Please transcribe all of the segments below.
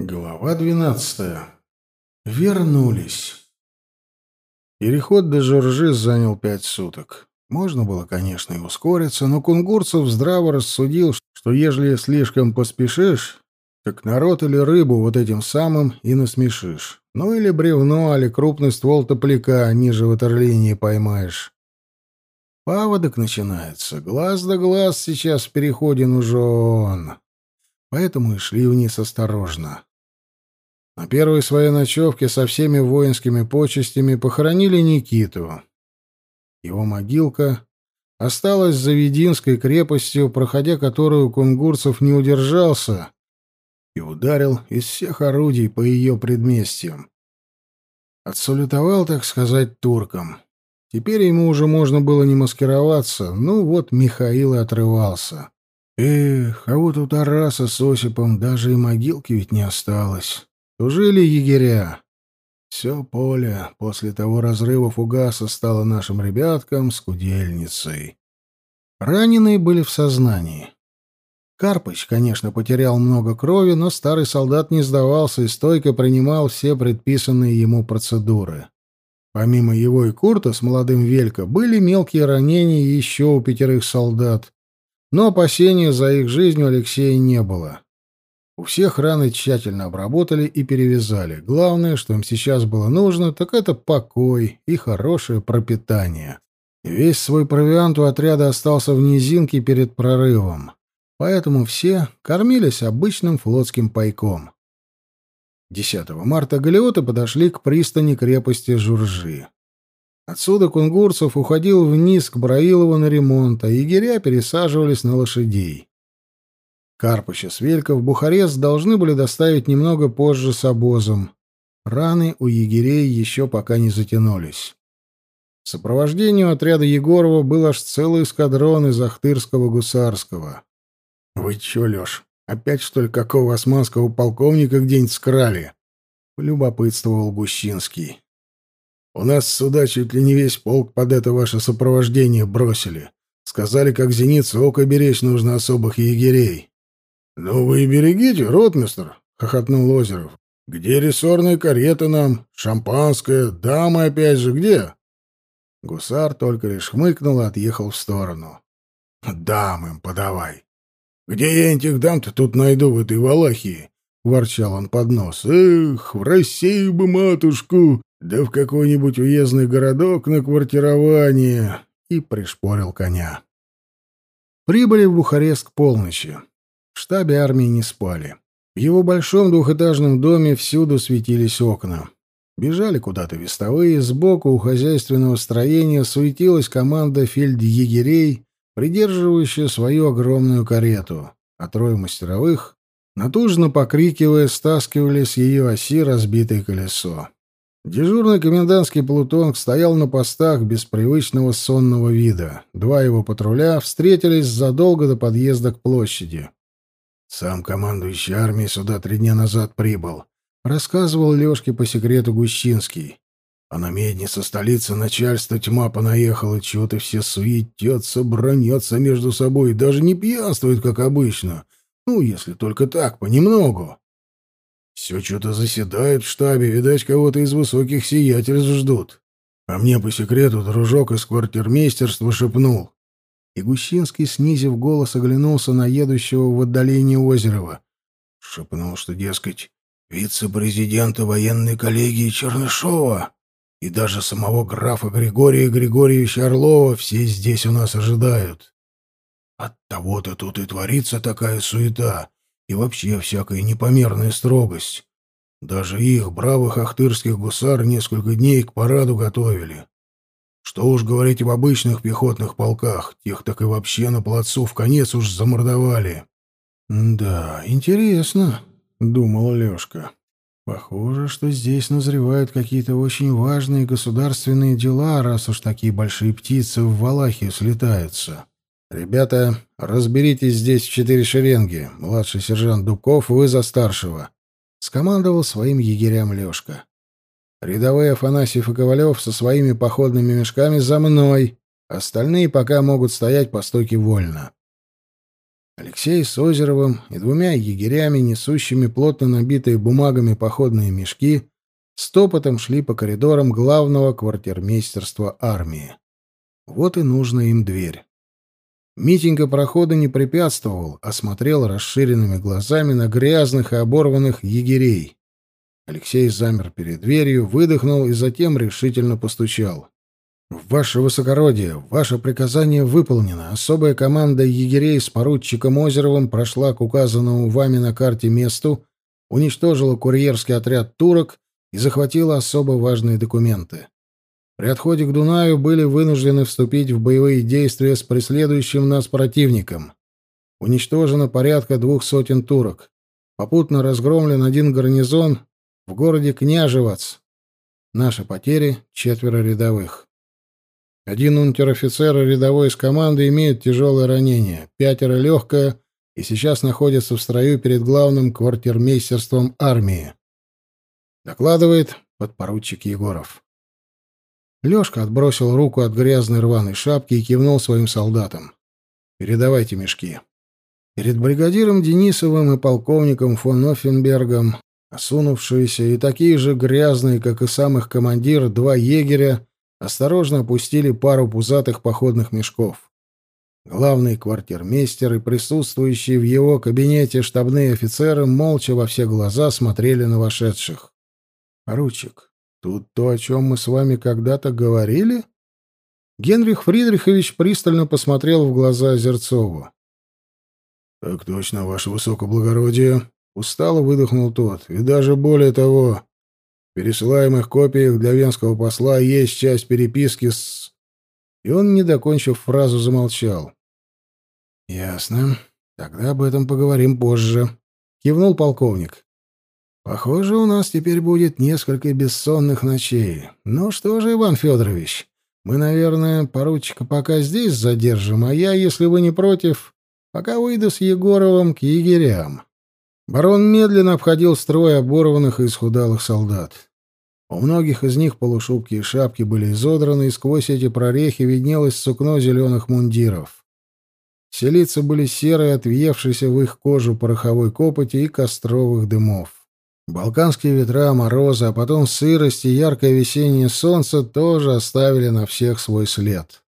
Глава двенадцатая. Вернулись. Переход до Жоржи занял пять суток. Можно было, конечно, и ускориться, но Кунгурцев здраво рассудил, что ежели слишком поспешишь, так народ или рыбу вот этим самым и насмешишь. Ну или бревно, или крупный ствол топляка ниже ватерлинии поймаешь. Паводок начинается. Глаз да глаз сейчас в переходе нужен. Поэтому и шли вниз осторожно. На первой своей ночевке со всеми воинскими почестями похоронили Никиту. Его могилка осталась за Вединской крепостью, проходя которую Кунгурцев не удержался и ударил из всех орудий по ее предместьям. Отсалютовал, так сказать, туркам. Теперь ему уже можно было не маскироваться, ну вот Михаил и отрывался. Эх, а вот у Тараса с Осипом даже и могилки ведь не осталось. Служили егеря. Все поле после того разрыва фугаса стало нашим ребяткам скудельницей. Раненые были в сознании. Карпыч, конечно, потерял много крови, но старый солдат не сдавался и стойко принимал все предписанные ему процедуры. Помимо его и Курта с молодым Велька были мелкие ранения еще у пятерых солдат, но опасения за их жизнь у Алексея не было. У всех раны тщательно обработали и перевязали. Главное, что им сейчас было нужно, так это покой и хорошее пропитание. Весь свой провиант у отряда остался в низинке перед прорывом. Поэтому все кормились обычным флотским пайком. 10 марта галеоты подошли к пристани крепости Журжи. Отсюда Кунгурцев уходил вниз к Браилову на ремонт, а егеря пересаживались на лошадей. Карпыча с Велька в Бухарест должны были доставить немного позже с обозом. Раны у егерей еще пока не затянулись. Сопровождению отряда Егорова был аж целый эскадрон из Ахтырского гусарского. — Вы че, Леш, опять, что ли, какого османского полковника где-нибудь скрали? — полюбопытствовал Гущинский. — У нас сюда чуть ли не весь полк под это ваше сопровождение бросили. Сказали, как зеницу око беречь нужно особых егерей. «Ну вы и берегите, ротмистр!» — хохотнул Озеров. «Где рессорная карета нам? Шампанское? Дамы опять же где?» Гусар только лишь хмыкнул и отъехал в сторону. «Дам им подавай!» «Где я этих дам-то тут найду в этой Валахии?» — ворчал он под нос. «Эх, в Россию бы матушку! Да в какой-нибудь уездный городок на квартирование!» И пришпорил коня. Прибыли в Бухарест к полночи. В штабе армии не спали. В его большом двухэтажном доме всюду светились окна. Бежали куда-то вестовые, сбоку у хозяйственного строения суетилась команда фельдъегерей, придерживающая свою огромную карету, а трое мастеровых, натужно покрикивая, стаскивали с ее оси разбитое колесо. Дежурный комендантский плутонг стоял на постах без привычного сонного вида. Два его патруля встретились задолго до подъезда к площади. Сам командующий армией сюда три дня назад прибыл. Рассказывал Лёшке по секрету Гущинский. А на медне столицы начальство тьма понаехала, чего-то все суетятся, бронятся между собой даже не пьянствуют, как обычно. Ну, если только так, понемногу. Все что-то заседают в штабе, видать, кого-то из высоких сиятельств ждут. А мне по секрету дружок из квартирмейстерства шепнул. И Гущинский, снизив голос, оглянулся на едущего в отдалении Озерова. Шепнул, что, дескать, вице-президента военной коллегии Чернышова и даже самого графа Григория Григорьевича Орлова все здесь у нас ожидают. От того-то тут и творится такая суета и вообще всякая непомерная строгость. Даже их, бравых ахтырских гусар, несколько дней к параду готовили. Что уж говорить об обычных пехотных полках, тех так и вообще на плацу в конец уж замордовали. «Да, интересно», — думал Лёшка. «Похоже, что здесь назревают какие-то очень важные государственные дела, раз уж такие большие птицы в Валахию слетаются. Ребята, разберитесь здесь в четыре шеренги. Младший сержант Дубков, вы за старшего», — скомандовал своим егерям Лёшка. Рядовые Афанасьев и Ковалев со своими походными мешками за мной. Остальные пока могут стоять по стойке вольно. Алексей с Озеровым и двумя егерями, несущими плотно набитые бумагами походные мешки, стопотом шли по коридорам главного квартирмейстерства армии. Вот и нужна им дверь. Митенька прохода не препятствовал, а смотрел расширенными глазами на грязных и оборванных егерей. Алексей замер перед дверью, выдохнул и затем решительно постучал. «Ваше высокородие, ваше приказание выполнено. Особая команда егерей с поручиком Озеровым прошла к указанному вами на карте месту, уничтожила курьерский отряд турок и захватила особо важные документы. При отходе к Дунаю были вынуждены вступить в боевые действия с преследующим нас противником. Уничтожено порядка двух сотен турок. Попутно разгромлен один гарнизон в городе Княжевац. Наши потери — четверо рядовых. Один унтер-офицер и рядовой из команды имеют тяжелое ранение, пятеро — легкое, и сейчас находятся в строю перед главным квартирмейстерством армии. Докладывает подпоручик Егоров. Лёшка отбросил руку от грязной рваной шапки и кивнул своим солдатам. «Передавайте мешки». Перед бригадиром Денисовым и полковником фон Оффенбергом, осунувшиеся и такие же грязные, как и сам их командир, два егеря осторожно опустили пару пузатых походных мешков. Главный квартирмейстер и присутствующие в его кабинете штабные офицеры молча во все глаза смотрели на вошедших. «Поручик, Тут то, о чем мы с вами когда-то говорили? Генрих Фридрихович пристально посмотрел в глаза Озерцову. — Так точно, ваше высокоблагородие, — устало выдохнул тот. — И даже более того, в пересылаемых копиях для венского посла есть часть переписки с... И он, не докончив фразу, замолчал. — Ясно. Тогда об этом поговорим позже, — кивнул полковник. Похоже, у нас теперь будет несколько бессонных ночей. Ну что же, Иван Федорович, мы, наверное, поручика пока здесь задержим, а я, если вы не против, пока выйду с Егоровым к егерям. Барон медленно обходил строй оборванных и исхудалых солдат. У многих из них полушубки и шапки были изодраны, и сквозь эти прорехи виднелось сукно зеленых мундиров. Все лица были серые, отвъевшиеся в их кожу пороховой копоти и костровых дымов. Балканские ветра, морозы, а потом сырость и яркое весеннее солнце тоже оставили на всех свой след.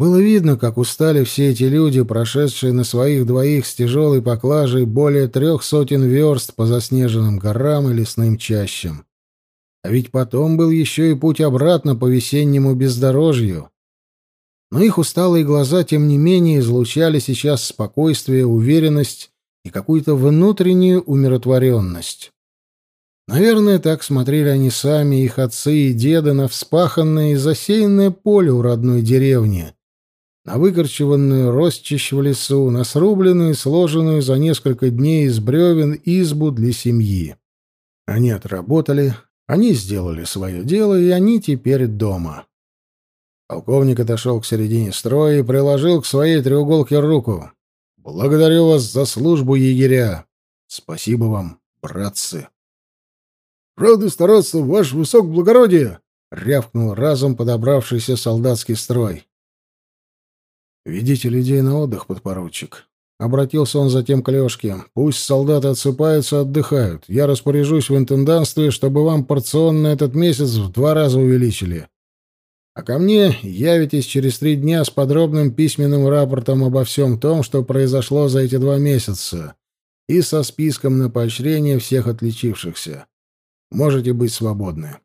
Было видно, как устали все эти люди, прошедшие на своих двоих с тяжелой поклажей более трех сотен верст по заснеженным горам и лесным чащам. А ведь потом был еще и путь обратно по весеннему бездорожью. Но их усталые глаза, тем не менее, излучали сейчас спокойствие, уверенность и какую-то внутреннюю умиротворенность. Наверное, так смотрели они сами, их отцы и деды, на вспаханное и засеянное поле у родной деревни, на выкорчеванную росчищ в лесу, на срубленную и сложенную за несколько дней из бревен избу для семьи. Они отработали, они сделали свое дело, и они теперь дома. Полковник отошел к середине строя и приложил к своей треуголке руку. Благодарю вас за службу, егеря. Спасибо вам, братцы. Правда стараться, ваше высокоблагородие, рявкнул разом подобравшийся солдатский строй. Ведите людей на отдых, подпоручик. Обратился он затем к Лёшке. Пусть солдаты отсыпаются, отдыхают. Я распоряжусь в интенданстве, чтобы вам порционно этот месяц в два раза увеличили. А ко мне явитесь через три дня с подробным письменным рапортом обо всем том, что произошло за эти два месяца, и со списком на поощрение всех отличившихся. Можете быть свободны».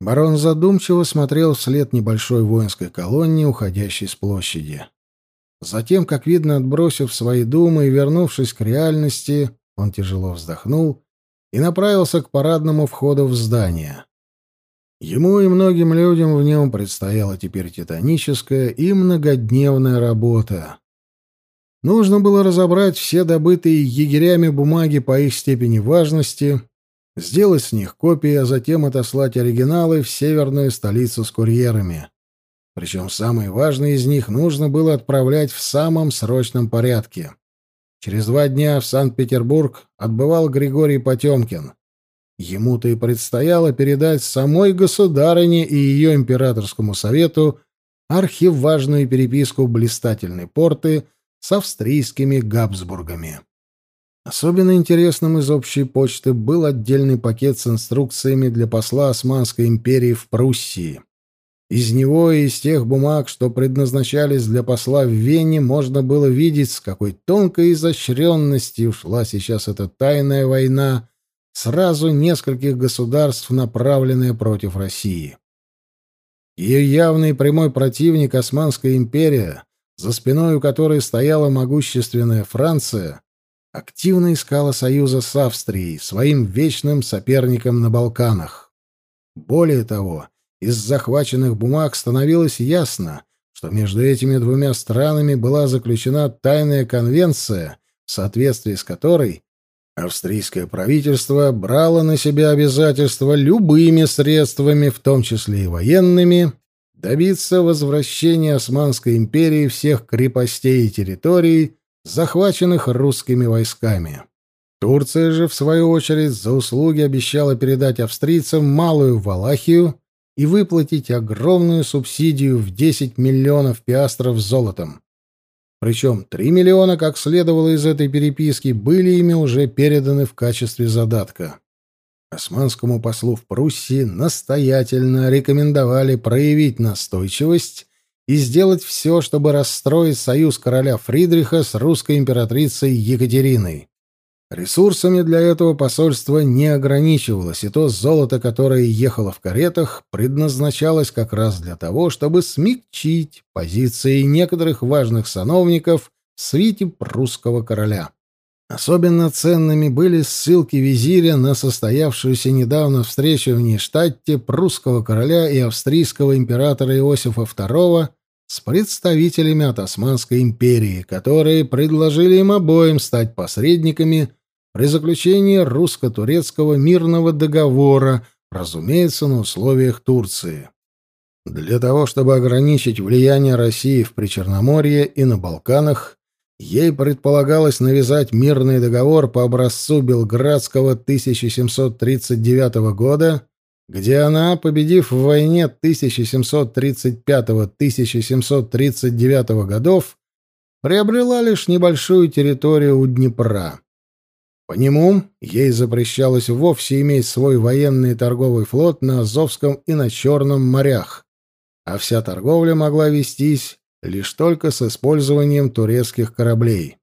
Барон задумчиво смотрел вслед небольшой воинской колонне, уходящей с площади. Затем, как видно, отбросив свои думы и вернувшись к реальности, он тяжело вздохнул и направился к парадному входу в здание. Ему и многим людям в нем предстояла теперь титаническая и многодневная работа. Нужно было разобрать все добытые егерями бумаги по их степени важности, сделать с них копии, а затем отослать оригиналы в северную столицу с курьерами. Причем самые важные из них нужно было отправлять в самом срочном порядке. Через два дня в Санкт-Петербург отбывал Григорий Потемкин. Ему-то и предстояло передать самой государыне и ее императорскому совету архиважную переписку блистательной порты с австрийскими Габсбургами. Особенно интересным из общей почты был отдельный пакет с инструкциями для посла Османской империи в Пруссии. Из него и из тех бумаг, что предназначались для посла в Вене, можно было видеть, с какой тонкой изощренностью шла сейчас эта тайная война сразу нескольких государств, направленная против России. Ее явный прямой противник Османская империя, за спиной у которой стояла могущественная Франция, активно искала союза с Австрией, своим вечным соперником на Балканах. Более того, из захваченных бумаг становилось ясно, что между этими двумя странами была заключена тайная конвенция, в соответствии с которой австрийское правительство брало на себя обязательство любыми средствами, в том числе и военными, добиться возвращения Османской империи всех крепостей и территорий, захваченных русскими войсками. Турция же, в свою очередь, за услуги обещала передать австрийцам Малую Валахию и выплатить огромную субсидию в 10 миллионов пиастров золотом. Причем 3 миллиона, как следовало из этой переписки, были ими уже переданы в качестве задатка. Османскому послу в Пруссии настоятельно рекомендовали проявить настойчивость и сделать все, чтобы расстроить союз короля Фридриха с русской императрицей Екатериной. Ресурсами для этого посольство не ограничивалось, и то золото, которое ехало в каретах, предназначалось как раз для того, чтобы смягчить позиции некоторых важных сановников в свите прусского короля. Особенно ценными были ссылки визиря на состоявшуюся недавно встречу в Ништадте прусского короля и австрийского императора Иосифа II с представителями от Османской империи, которые предложили им обоим стать посредниками при заключении русско-турецкого мирного договора, разумеется, на условиях Турции. Для того, чтобы ограничить влияние России в Причерноморье и на Балканах, ей предполагалось навязать мирный договор по образцу Белградского 1739 года где она, победив в войне 1735-1739 годов, приобрела лишь небольшую территорию у Днепра. По нему ей запрещалось вовсе иметь свой военный и торговый флот на Азовском и на Черном морях, а вся торговля могла вестись лишь только с использованием турецких кораблей.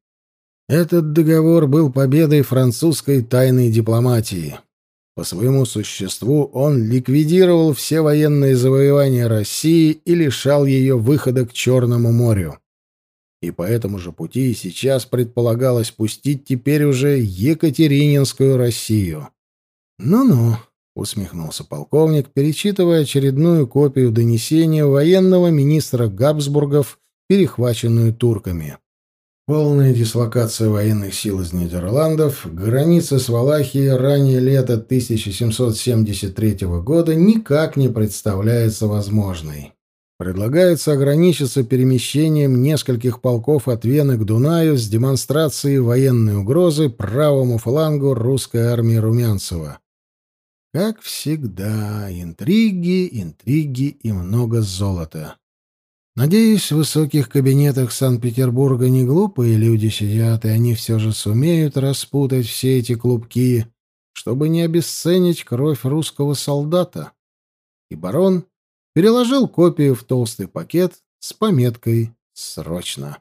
Этот договор был победой французской тайной дипломатии. По своему существу он ликвидировал все военные завоевания России и лишал ее выхода к Черному морю. И по этому же пути сейчас предполагалось пустить теперь уже Екатерининскую Россию. «Ну-ну», — усмехнулся полковник, перечитывая очередную копию донесения военного министра Габсбургов, перехваченную турками. Полная дислокация военных сил из Нидерландов, граница с Валахией ранее лета 1773 года никак не представляется возможной. Предлагается ограничиться перемещением нескольких полков от Вены к Дунаю с демонстрацией военной угрозы правому флангу русской армии Румянцева. Как всегда, интриги, интриги и много золота. Надеюсь, в высоких кабинетах Санкт-Петербурга не глупые люди сидят, и они все же сумеют распутать все эти клубки, чтобы не обесценить кровь русского солдата. И барон переложил копию в толстый пакет с пометкой «Срочно».